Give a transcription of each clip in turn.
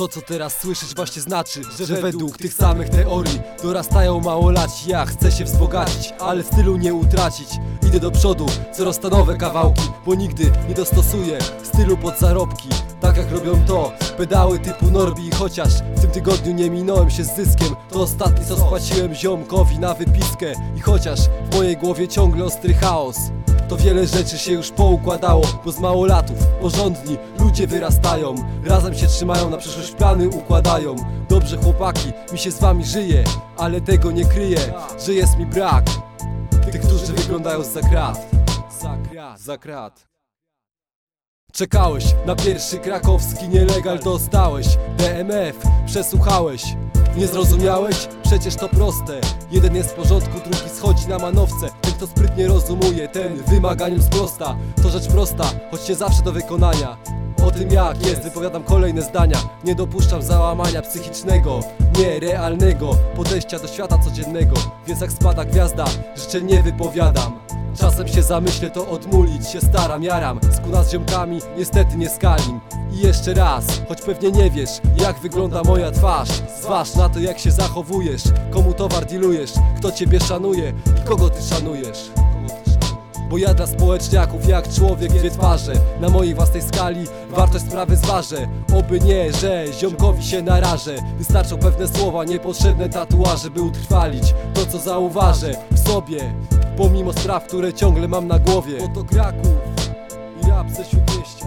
To co teraz słyszysz właśnie znaczy, że według tych samych teorii Dorastają małolaci, ja chcę się wzbogacić Ale stylu nie utracić. Idę do przodu, coraz to nowe kawałki Bo nigdy nie dostosuję stylu pod zarobki Tak jak robią to pedały typu Norbi I chociaż w tym tygodniu nie minąłem się z zyskiem. To ostatni co spłaciłem ziomkowi na wypiskę. I chociaż w mojej głowie ciągle ostry chaos to wiele rzeczy się już poukładało Bo z małolatów porządni ludzie wyrastają. Razem się trzymają, na przyszłość plany układają. Dobrze chłopaki, mi się z wami żyje Ale tego nie kryję, że jest mi brak Tych, którzy wyglądają Za krat, za krat. Czekałeś na pierwszy krakowski nielegal dostałeś. DMF przesłuchałeś Nie zrozumiałeś? Przecież to proste. Jeden jest w porządku, drugi schodzi na manowce. Ten kto sprytnie rozumuje, ten wymaganiom sprosta. To rzecz prosta, choć się zawsze do wykonania. O tym jak jest, wypowiadam kolejne zdania. Nie dopuszczam załamania psychicznego Nie realnego. Podejścia do świata codziennego Więc jak spada gwiazda, życzę nie wypowiadam Czasem się zamyślę, to odmulić się staram, jaram. Skuna z ziomkami, niestety nie skalim. I jeszcze raz, choć pewnie nie wiesz Jak wygląda moja twarz. Zważ na to jak się zachowujesz Komu towar dealujesz, kto ciebie szanuje I kogo ty szanujesz. Bo ja dla społeczniaków jak człowiek dwie twarze. Na mojej własnej skali wartość sprawy zważę. Oby nie, że ziomkowi się narażę. Wystarczą pewne słowa, niepotrzebne tatuaże By utrwalić to co zauważę w sobie Pomimo spraw, które ciągle mam na głowie. Oto Kraków i rap ze Śródmieścia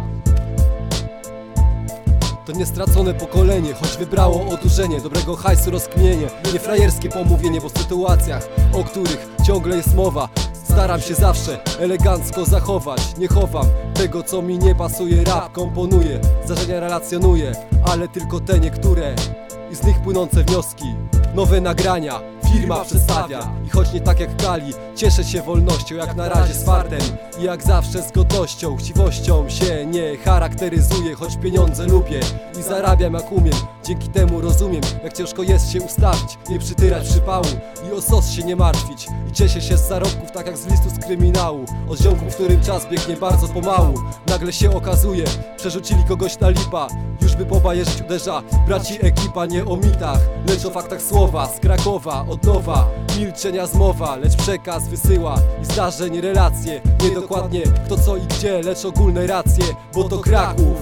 to niestracone pokolenie, choć wybrało odurzenie Dobrego hajsu rozkmienie, nie frajerskie pomówienie Bo w sytuacjach, o których ciągle jest mowa Staram się zawsze elegancko zachować. Nie chowam tego co mi nie pasuje. Rap komponuję, zdarzenia relacjonuję Ale tylko te niektóre i z nich płynące wnioski Nowe nagrania, firma przedstawia I choć nie tak jak Kali, cieszę się wolnością Jak na razie z fartem. I jak zawsze z godnością Chciwością się nie charakteryzuję Choć pieniądze lubię i zarabiam jak umiem. Dzięki temu rozumiem, jak ciężko jest się ustawić Nie przytyrać przypału i o sos się nie martwić. I cieszę się z zarobków tak jak z listu z kryminału. Od ziomków, w którym czas biegnie bardzo pomału. Nagle się okazuje, przerzucili kogoś na lipa. Już by pobajerzyć uderza braci ekipa Nie o mitach, lecz o faktach słowa Z Krakowa, od nowa, milczenia zmowa Lecz przekaz wysyła. I zdarzeń relacje Niedokładnie kto co i gdzie, lecz ogólne racje Bo to Kraków.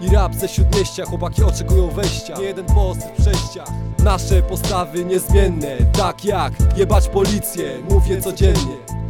I rap ze śródmieścia, chłopaki oczekują wejścia. Nie jeden post w przejściach. Nasze postawy niezmienne Tak jak jebać policję, mówię codziennie